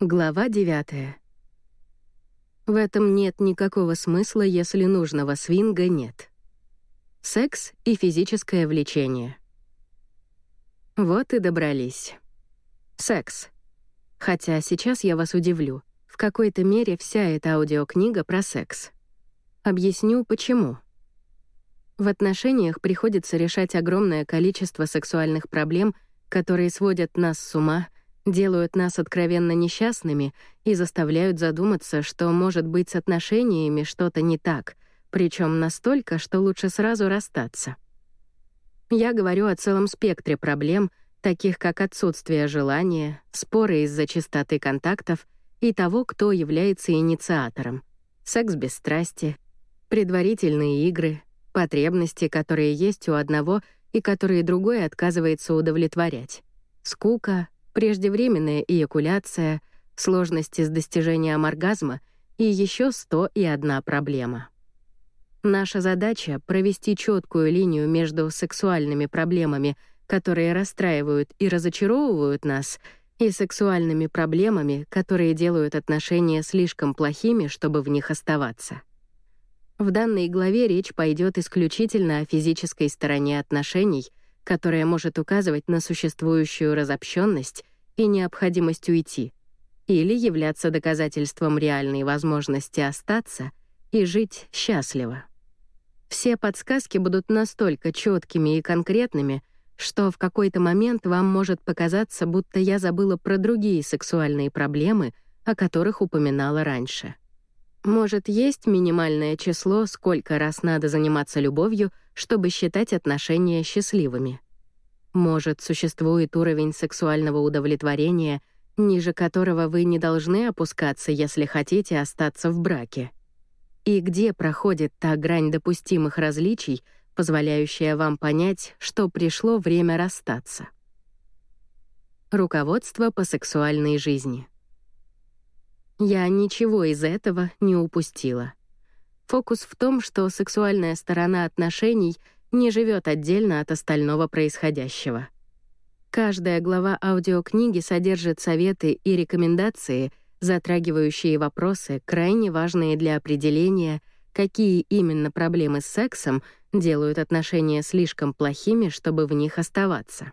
Глава 9. В этом нет никакого смысла, если нужного свинга нет. Секс и физическое влечение. Вот и добрались. Секс. Хотя сейчас я вас удивлю. В какой-то мере вся эта аудиокнига про секс. Объясню, почему. В отношениях приходится решать огромное количество сексуальных проблем, которые сводят нас с ума — делают нас откровенно несчастными и заставляют задуматься, что, может быть, с отношениями что-то не так, причем настолько, что лучше сразу расстаться. Я говорю о целом спектре проблем, таких как отсутствие желания, споры из-за частоты контактов и того, кто является инициатором, секс без страсти, предварительные игры, потребности, которые есть у одного и которые другой отказывается удовлетворять, скука, преждевременная эякуляция, сложности с достижением оргазма и еще сто и одна проблема. Наша задача — провести четкую линию между сексуальными проблемами, которые расстраивают и разочаровывают нас, и сексуальными проблемами, которые делают отношения слишком плохими, чтобы в них оставаться. В данной главе речь пойдет исключительно о физической стороне отношений, которая может указывать на существующую разобщенность и необходимость уйти, или являться доказательством реальной возможности остаться и жить счастливо. Все подсказки будут настолько четкими и конкретными, что в какой-то момент вам может показаться, будто я забыла про другие сексуальные проблемы, о которых упоминала раньше. Может, есть минимальное число, сколько раз надо заниматься любовью, чтобы считать отношения счастливыми. Может, существует уровень сексуального удовлетворения, ниже которого вы не должны опускаться, если хотите остаться в браке. И где проходит та грань допустимых различий, позволяющая вам понять, что пришло время расстаться. Руководство по сексуальной жизни. Я ничего из этого не упустила. Фокус в том, что сексуальная сторона отношений — не живет отдельно от остального происходящего. Каждая глава аудиокниги содержит советы и рекомендации, затрагивающие вопросы, крайне важные для определения, какие именно проблемы с сексом делают отношения слишком плохими, чтобы в них оставаться.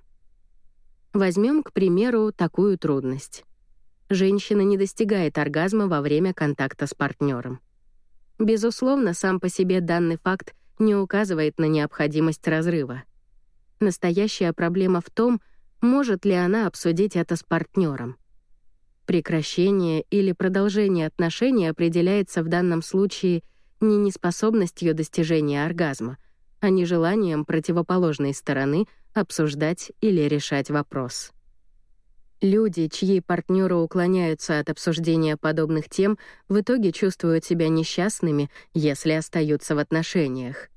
Возьмем, к примеру, такую трудность. Женщина не достигает оргазма во время контакта с партнером. Безусловно, сам по себе данный факт не указывает на необходимость разрыва. Настоящая проблема в том, может ли она обсудить это с партнером. Прекращение или продолжение отношений определяется в данном случае не неспособностью достижения оргазма, а не желанием противоположной стороны обсуждать или решать вопрос. Люди, чьи партнеры уклоняются от обсуждения подобных тем, в итоге чувствуют себя несчастными, если остаются в отношениях.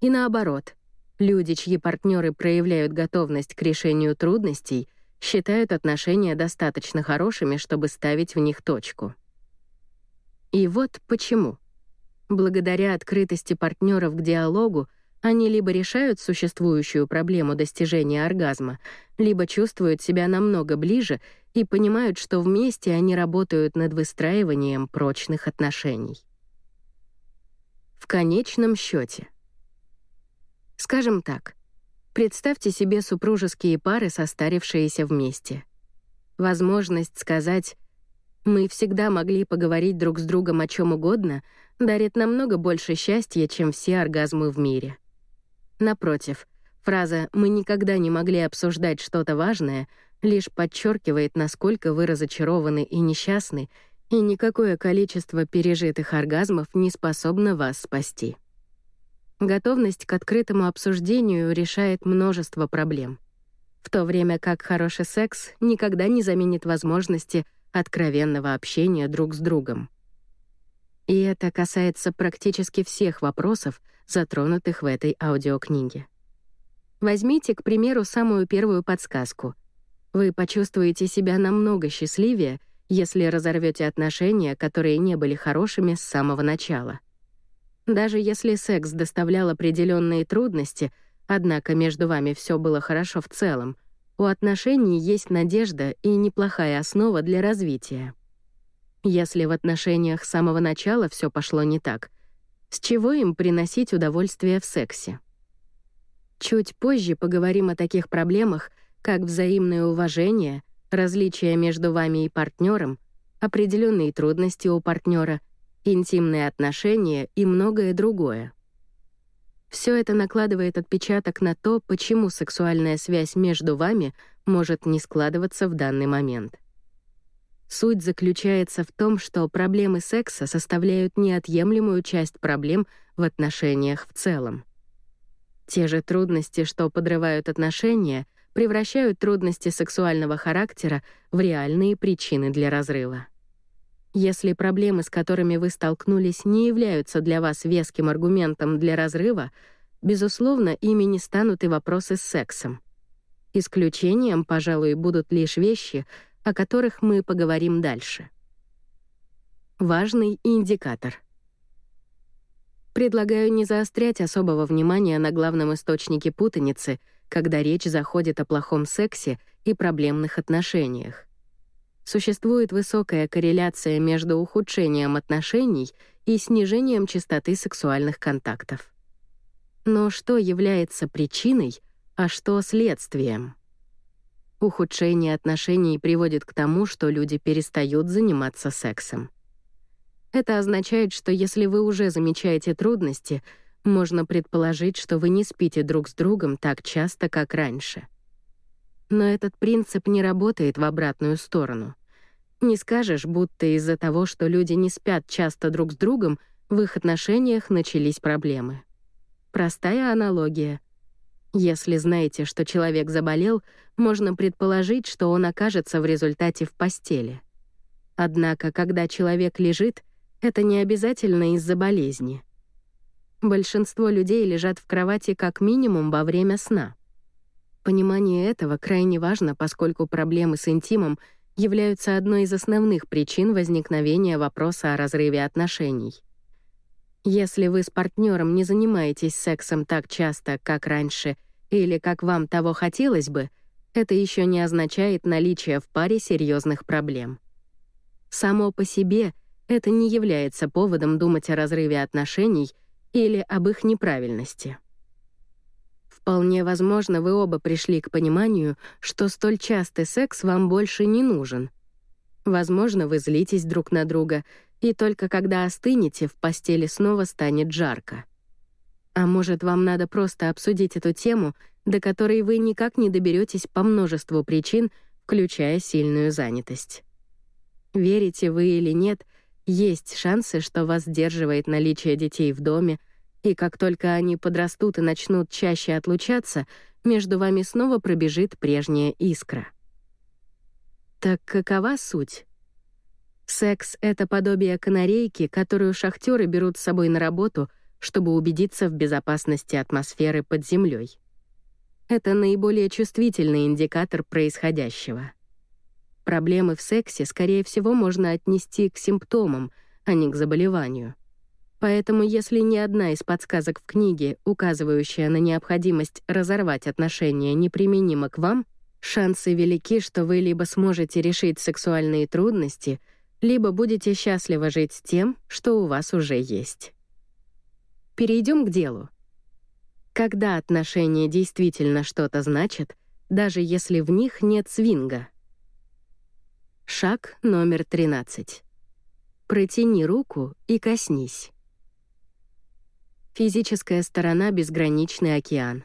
И наоборот, люди, чьи партнеры проявляют готовность к решению трудностей, считают отношения достаточно хорошими, чтобы ставить в них точку. И вот почему. Благодаря открытости партнеров к диалогу они либо решают существующую проблему достижения оргазма, либо чувствуют себя намного ближе и понимают, что вместе они работают над выстраиванием прочных отношений. В конечном счете. Скажем так, представьте себе супружеские пары, состарившиеся вместе. Возможность сказать «мы всегда могли поговорить друг с другом о чем угодно» дарит намного больше счастья, чем все оргазмы в мире. Напротив, фраза «мы никогда не могли обсуждать что-то важное» лишь подчеркивает, насколько вы разочарованы и несчастны, и никакое количество пережитых оргазмов не способно вас спасти. Готовность к открытому обсуждению решает множество проблем. В то время как хороший секс никогда не заменит возможности откровенного общения друг с другом. И это касается практически всех вопросов, затронутых в этой аудиокниге. Возьмите, к примеру, самую первую подсказку. Вы почувствуете себя намного счастливее, если разорвете отношения, которые не были хорошими с самого начала — даже если секс доставлял определенные трудности, однако между вами все было хорошо в целом, у отношений есть надежда и неплохая основа для развития. Если в отношениях с самого начала все пошло не так, с чего им приносить удовольствие в сексе? Чуть позже поговорим о таких проблемах, как взаимное уважение, различия между вами и партнером, определенные трудности у партнера, интимные отношения и многое другое. Все это накладывает отпечаток на то, почему сексуальная связь между вами может не складываться в данный момент. Суть заключается в том, что проблемы секса составляют неотъемлемую часть проблем в отношениях в целом. Те же трудности, что подрывают отношения, превращают трудности сексуального характера в реальные причины для разрыва. Если проблемы, с которыми вы столкнулись, не являются для вас веским аргументом для разрыва, безусловно, ими не станут и вопросы с сексом. Исключением, пожалуй, будут лишь вещи, о которых мы поговорим дальше. Важный индикатор. Предлагаю не заострять особого внимания на главном источнике путаницы, когда речь заходит о плохом сексе и проблемных отношениях. Существует высокая корреляция между ухудшением отношений и снижением частоты сексуальных контактов. Но что является причиной, а что следствием? Ухудшение отношений приводит к тому, что люди перестают заниматься сексом. Это означает, что если вы уже замечаете трудности, можно предположить, что вы не спите друг с другом так часто, как раньше — но этот принцип не работает в обратную сторону. Не скажешь, будто из-за того, что люди не спят часто друг с другом, в их отношениях начались проблемы. Простая аналогия. Если знаете, что человек заболел, можно предположить, что он окажется в результате в постели. Однако, когда человек лежит, это не обязательно из-за болезни. Большинство людей лежат в кровати как минимум во время сна. Понимание этого крайне важно, поскольку проблемы с интимом являются одной из основных причин возникновения вопроса о разрыве отношений. Если вы с партнером не занимаетесь сексом так часто, как раньше, или как вам того хотелось бы, это еще не означает наличие в паре серьезных проблем. Само по себе это не является поводом думать о разрыве отношений или об их неправильности. Вполне возможно, вы оба пришли к пониманию, что столь частый секс вам больше не нужен. Возможно, вы злитесь друг на друга, и только когда остынете, в постели снова станет жарко. А может, вам надо просто обсудить эту тему, до которой вы никак не доберетесь по множеству причин, включая сильную занятость. Верите вы или нет, есть шансы, что вас сдерживает наличие детей в доме, и как только они подрастут и начнут чаще отлучаться, между вами снова пробежит прежняя искра. Так какова суть? Секс — это подобие канарейки, которую шахтеры берут с собой на работу, чтобы убедиться в безопасности атмосферы под землей. Это наиболее чувствительный индикатор происходящего. Проблемы в сексе, скорее всего, можно отнести к симптомам, а не к заболеванию. Поэтому если ни одна из подсказок в книге, указывающая на необходимость разорвать отношения, неприменима к вам, шансы велики, что вы либо сможете решить сексуальные трудности, либо будете счастливо жить с тем, что у вас уже есть. Перейдем к делу. Когда отношения действительно что-то значат, даже если в них нет свинга? Шаг номер 13. Протяни руку и коснись. Физическая сторона — безграничный океан.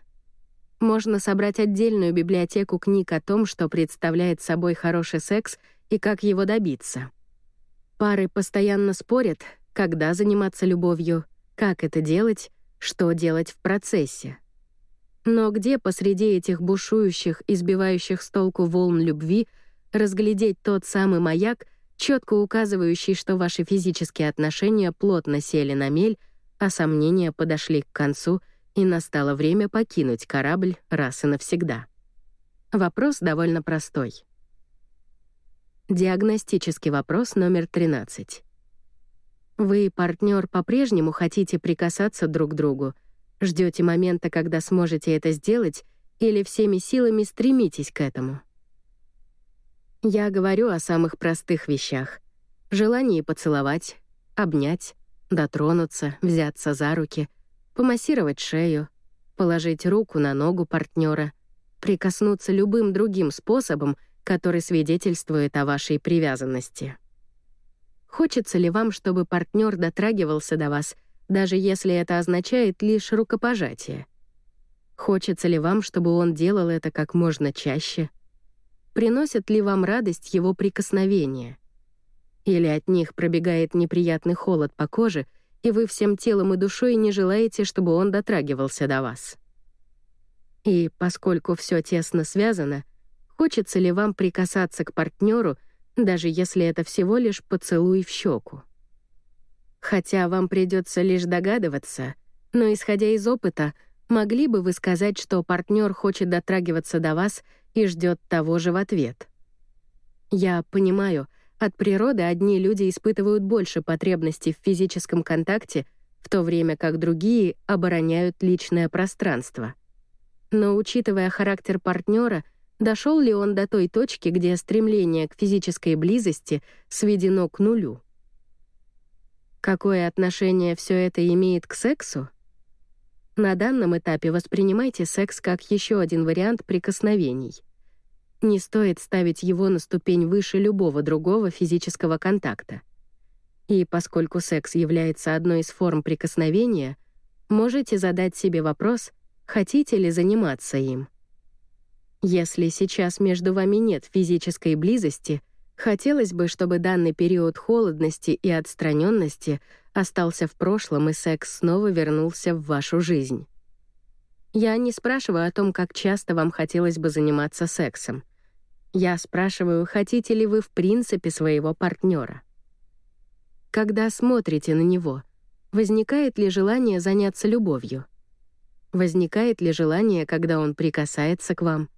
Можно собрать отдельную библиотеку книг о том, что представляет собой хороший секс и как его добиться. Пары постоянно спорят, когда заниматься любовью, как это делать, что делать в процессе. Но где посреди этих бушующих, избивающих с толку волн любви разглядеть тот самый маяк, четко указывающий, что ваши физические отношения плотно сели на мель, а сомнения подошли к концу, и настало время покинуть корабль раз и навсегда. Вопрос довольно простой. Диагностический вопрос номер 13. Вы, партнер, по-прежнему хотите прикасаться друг к другу, ждете момента, когда сможете это сделать, или всеми силами стремитесь к этому? Я говорю о самых простых вещах. желании поцеловать, обнять, дотронуться, взяться за руки, помассировать шею, положить руку на ногу партнера, прикоснуться любым другим способом, который свидетельствует о вашей привязанности. Хочется ли вам, чтобы партнер дотрагивался до вас, даже если это означает лишь рукопожатие? Хочется ли вам, чтобы он делал это как можно чаще? Приносит ли вам радость его прикосновения? Или от них пробегает неприятный холод по коже, и вы всем телом и душой не желаете, чтобы он дотрагивался до вас? И поскольку все тесно связано, хочется ли вам прикасаться к партнеру, даже если это всего лишь поцелуй в щеку? Хотя вам придется лишь догадываться, но исходя из опыта, могли бы вы сказать, что партнер хочет дотрагиваться до вас и ждет того же в ответ. Я понимаю, от природы одни люди испытывают больше потребностей в физическом контакте, в то время как другие обороняют личное пространство. Но учитывая характер партнера, дошел ли он до той точки, где стремление к физической близости сведено к нулю? Какое отношение все это имеет к сексу? На данном этапе воспринимайте секс как еще один вариант прикосновений. Не стоит ставить его на ступень выше любого другого физического контакта. И поскольку секс является одной из форм прикосновения, можете задать себе вопрос, хотите ли заниматься им. Если сейчас между вами нет физической близости, хотелось бы, чтобы данный период холодности и отстраненности остался в прошлом и секс снова вернулся в вашу жизнь. Я не спрашиваю о том, как часто вам хотелось бы заниматься сексом. Я спрашиваю, хотите ли вы в принципе своего партнера. Когда смотрите на него, возникает ли желание заняться любовью? Возникает ли желание, когда он прикасается к вам?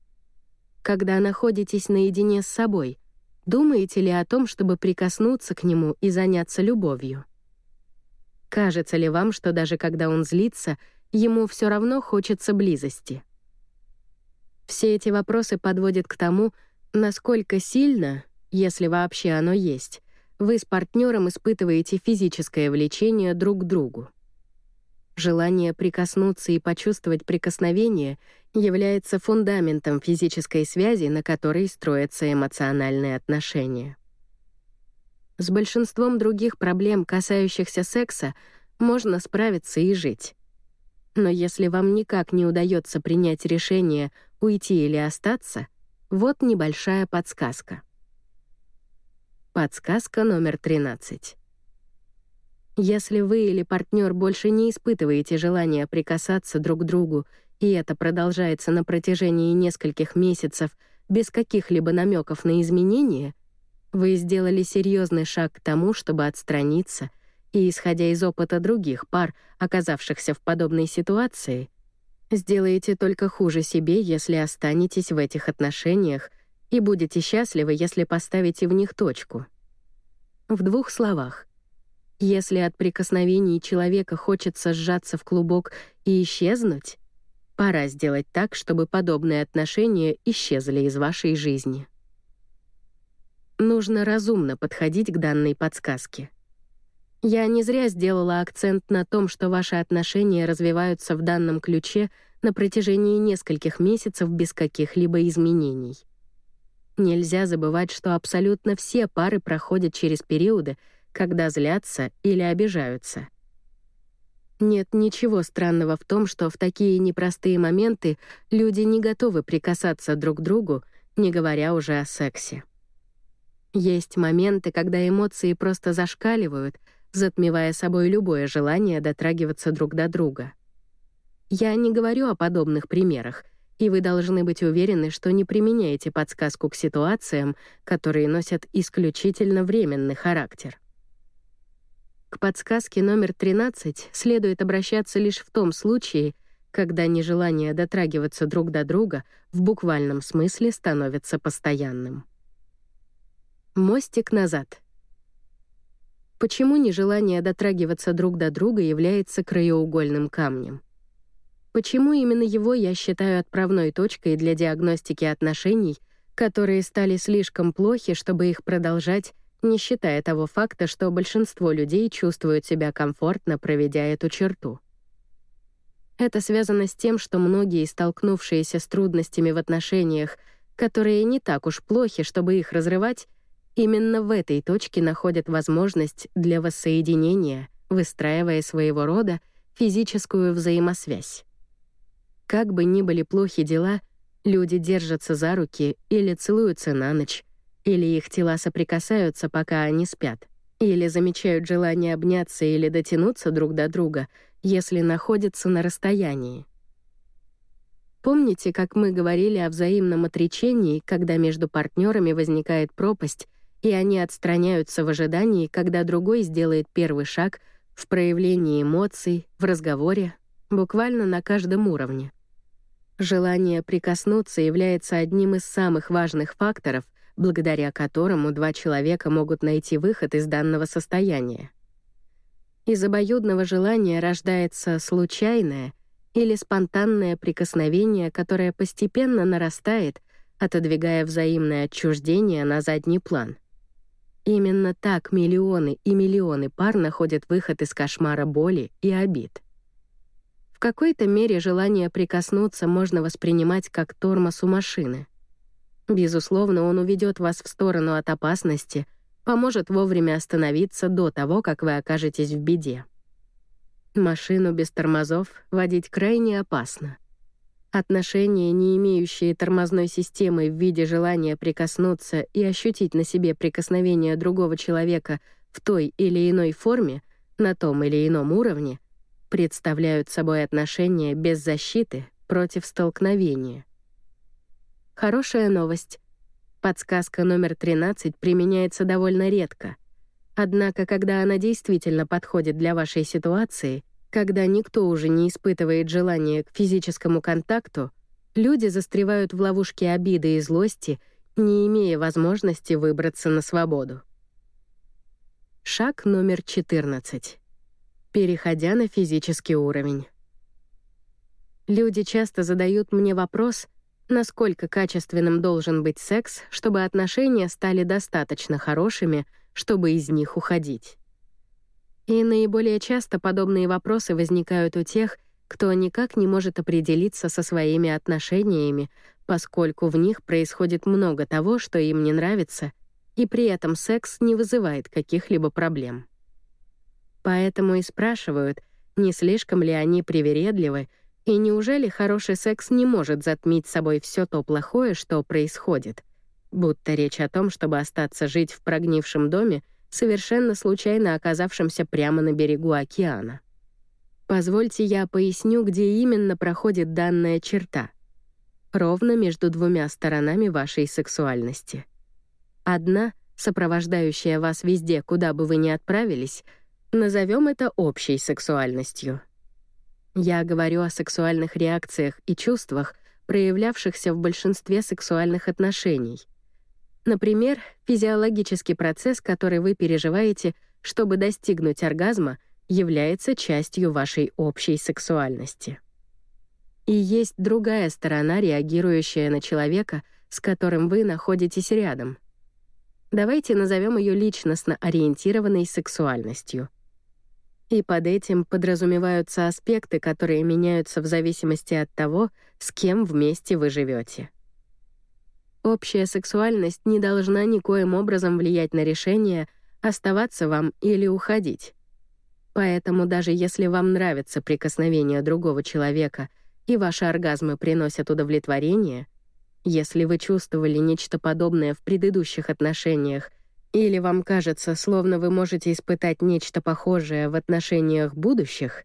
Когда находитесь наедине с собой, думаете ли о том, чтобы прикоснуться к нему и заняться любовью? Кажется ли вам, что даже когда он злится, ему все равно хочется близости? Все эти вопросы подводят к тому, насколько сильно, если вообще оно есть, вы с партнером испытываете физическое влечение друг к другу. Желание прикоснуться и почувствовать прикосновение является фундаментом физической связи, на которой строятся эмоциональные отношения. С большинством других проблем, касающихся секса, можно справиться и жить. Но если вам никак не удается принять решение уйти или остаться, вот небольшая подсказка. Подсказка номер 13. Если вы или партнер больше не испытываете желания прикасаться друг к другу, и это продолжается на протяжении нескольких месяцев без каких-либо намеков на изменения — вы сделали серьезный шаг к тому, чтобы отстраниться, и, исходя из опыта других пар, оказавшихся в подобной ситуации, сделаете только хуже себе, если останетесь в этих отношениях, и будете счастливы, если поставите в них точку. В двух словах. Если от прикосновений человека хочется сжаться в клубок и исчезнуть, пора сделать так, чтобы подобные отношения исчезли из вашей жизни. Нужно разумно подходить к данной подсказке. Я не зря сделала акцент на том, что ваши отношения развиваются в данном ключе на протяжении нескольких месяцев без каких-либо изменений. Нельзя забывать, что абсолютно все пары проходят через периоды, когда злятся или обижаются. Нет ничего странного в том, что в такие непростые моменты люди не готовы прикасаться друг к другу, не говоря уже о сексе. Есть моменты, когда эмоции просто зашкаливают, затмевая собой любое желание дотрагиваться друг до друга. Я не говорю о подобных примерах, и вы должны быть уверены, что не применяете подсказку к ситуациям, которые носят исключительно временный характер. К подсказке номер 13 следует обращаться лишь в том случае, когда нежелание дотрагиваться друг до друга в буквальном смысле становится постоянным. Мостик назад. Почему нежелание дотрагиваться друг до друга является краеугольным камнем? Почему именно его я считаю отправной точкой для диагностики отношений, которые стали слишком плохи, чтобы их продолжать, не считая того факта, что большинство людей чувствуют себя комфортно, проведя эту черту. Это связано с тем, что многие, столкнувшиеся с трудностями в отношениях, которые не так уж плохи, чтобы их разрывать, именно в этой точке находят возможность для воссоединения, выстраивая своего рода физическую взаимосвязь. Как бы ни были плохи дела, люди держатся за руки или целуются на ночь, или их тела соприкасаются, пока они спят, или замечают желание обняться или дотянуться друг до друга, если находятся на расстоянии. Помните, как мы говорили о взаимном отречении, когда между партнерами возникает пропасть, и они отстраняются в ожидании, когда другой сделает первый шаг в проявлении эмоций, в разговоре, буквально на каждом уровне. Желание прикоснуться является одним из самых важных факторов, благодаря которому два человека могут найти выход из данного состояния. Из обоюдного желания рождается случайное или спонтанное прикосновение, которое постепенно нарастает, отодвигая взаимное отчуждение на задний план. Именно так миллионы и миллионы пар находят выход из кошмара боли и обид. В какой-то мере желание прикоснуться можно воспринимать как тормоз у машины. Безусловно, он уведет вас в сторону от опасности, поможет вовремя остановиться до того, как вы окажетесь в беде. Машину без тормозов водить крайне опасно. Отношения, не имеющие тормозной системы в виде желания прикоснуться и ощутить на себе прикосновение другого человека в той или иной форме, на том или ином уровне, представляют собой отношения без защиты против столкновения. Хорошая новость. Подсказка номер 13 применяется довольно редко. Однако, когда она действительно подходит для вашей ситуации, когда никто уже не испытывает желания к физическому контакту, люди застревают в ловушке обиды и злости, не имея возможности выбраться на свободу. Шаг номер 14 переходя на физический уровень. Люди часто задают мне вопрос, насколько качественным должен быть секс, чтобы отношения стали достаточно хорошими, чтобы из них уходить. И наиболее часто подобные вопросы возникают у тех, кто никак не может определиться со своими отношениями, поскольку в них происходит много того, что им не нравится, и при этом секс не вызывает каких-либо проблем. Поэтому и спрашивают, не слишком ли они привередливы, и неужели хороший секс не может затмить собой все то плохое, что происходит? Будто речь о том, чтобы остаться жить в прогнившем доме, совершенно случайно оказавшемся прямо на берегу океана. Позвольте я поясню, где именно проходит данная черта. Ровно между двумя сторонами вашей сексуальности. Одна, сопровождающая вас везде, куда бы вы ни отправились — Назовем это общей сексуальностью. Я говорю о сексуальных реакциях и чувствах, проявлявшихся в большинстве сексуальных отношений. Например, физиологический процесс, который вы переживаете, чтобы достигнуть оргазма, является частью вашей общей сексуальности. И есть другая сторона, реагирующая на человека, с которым вы находитесь рядом. Давайте назовем ее личностно ориентированной сексуальностью — и под этим подразумеваются аспекты, которые меняются в зависимости от того, с кем вместе вы живете. Общая сексуальность не должна никоим образом влиять на решение, оставаться вам или уходить. Поэтому даже если вам нравится прикосновение другого человека и ваши оргазмы приносят удовлетворение, если вы чувствовали нечто подобное в предыдущих отношениях или вам кажется, словно вы можете испытать нечто похожее в отношениях будущих,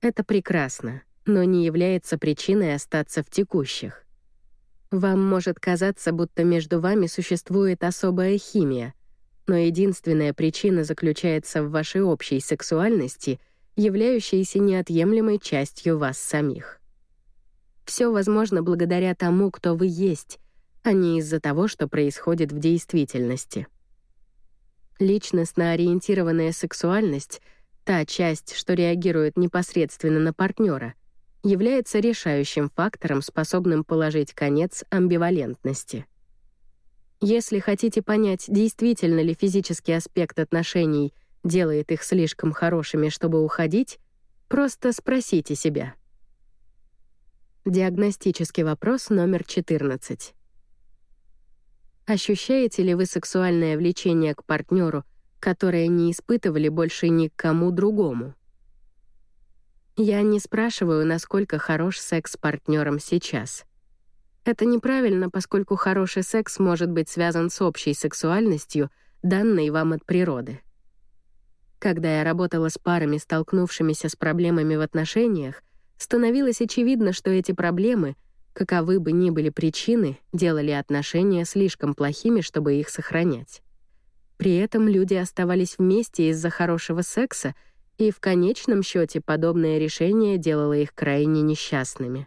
это прекрасно, но не является причиной остаться в текущих. Вам может казаться, будто между вами существует особая химия, но единственная причина заключается в вашей общей сексуальности, являющейся неотъемлемой частью вас самих. Все возможно благодаря тому, кто вы есть, а не из-за того, что происходит в действительности. Личностно ориентированная сексуальность, та часть, что реагирует непосредственно на партнера, является решающим фактором, способным положить конец амбивалентности. Если хотите понять, действительно ли физический аспект отношений делает их слишком хорошими, чтобы уходить, просто спросите себя. Диагностический вопрос номер 14. Ощущаете ли вы сексуальное влечение к партнеру, которое не испытывали больше ни к кому другому? Я не спрашиваю, насколько хорош секс с партнером сейчас. Это неправильно, поскольку хороший секс может быть связан с общей сексуальностью, данной вам от природы. Когда я работала с парами, столкнувшимися с проблемами в отношениях, становилось очевидно, что эти проблемы, каковы бы ни были причины, делали отношения слишком плохими, чтобы их сохранять. При этом люди оставались вместе из-за хорошего секса, и в конечном счете подобное решение делало их крайне несчастными.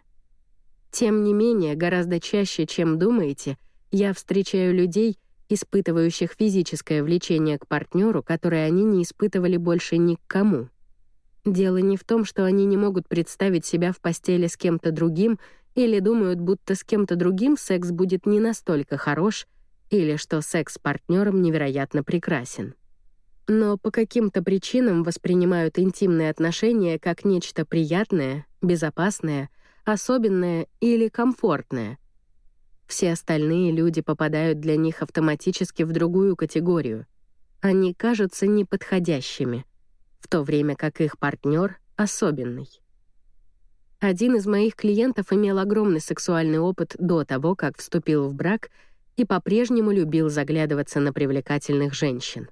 Тем не менее, гораздо чаще, чем думаете, я встречаю людей, испытывающих физическое влечение к партнеру, которое они не испытывали больше ни к кому. Дело не в том, что они не могут представить себя в постели с кем-то другим или думают, будто с кем-то другим секс будет не настолько хорош, или что секс с партнером невероятно прекрасен. Но по каким-то причинам воспринимают интимные отношения как нечто приятное, безопасное — особенное или комфортное. Все остальные люди попадают для них автоматически в другую категорию. Они кажутся неподходящими, в то время как их партнер особенный. Один из моих клиентов имел огромный сексуальный опыт до того, как вступил в брак и по-прежнему любил заглядываться на привлекательных женщин.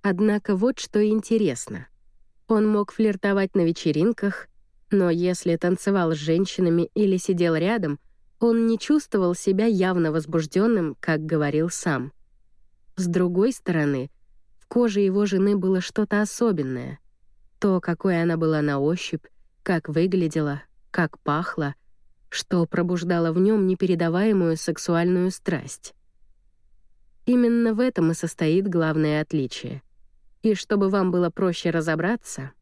Однако вот что интересно. Он мог флиртовать на вечеринках, но если танцевал с женщинами или сидел рядом, он не чувствовал себя явно возбужденным, как говорил сам. С другой стороны, в коже его жены было что-то особенное. То, какой она была на ощупь, как выглядела, как пахла, что пробуждало в нем непередаваемую сексуальную страсть. Именно в этом и состоит главное отличие. И чтобы вам было проще разобраться,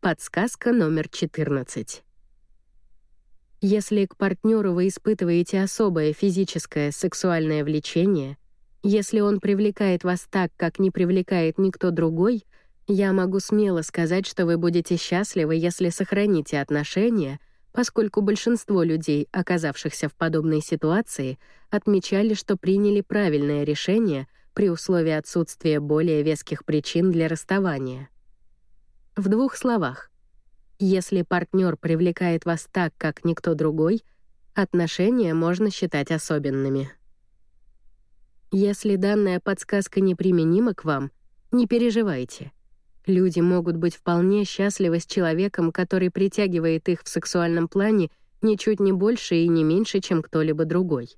Подсказка номер 14. Если к партнеру вы испытываете особое физическое сексуальное влечение, если он привлекает вас так, как не привлекает никто другой, я могу смело сказать, что вы будете счастливы, если сохраните отношения, поскольку большинство людей, оказавшихся в подобной ситуации, отмечали, что приняли правильное решение при условии отсутствия более веских причин для расставания. В двух словах. Если партнер привлекает вас так, как никто другой, отношения можно считать особенными. Если данная подсказка неприменима к вам, не переживайте. Люди могут быть вполне счастливы с человеком, который притягивает их в сексуальном плане ничуть не больше и не меньше, чем кто-либо другой.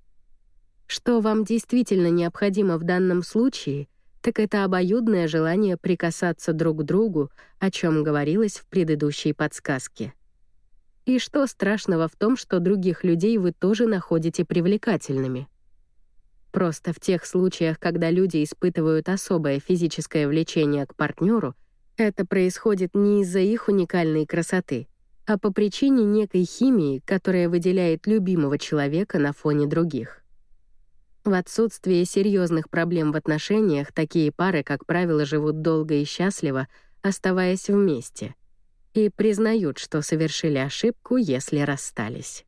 Что вам действительно необходимо в данном случае — так это обоюдное желание прикасаться друг к другу, о чем говорилось в предыдущей подсказке. И что страшного в том, что других людей вы тоже находите привлекательными? Просто в тех случаях, когда люди испытывают особое физическое влечение к партнеру, это происходит не из-за их уникальной красоты, а по причине некой химии, которая выделяет любимого человека на фоне других. В отсутствие серьезных проблем в отношениях такие пары, как правило, живут долго и счастливо, оставаясь вместе, и признают, что совершили ошибку, если расстались.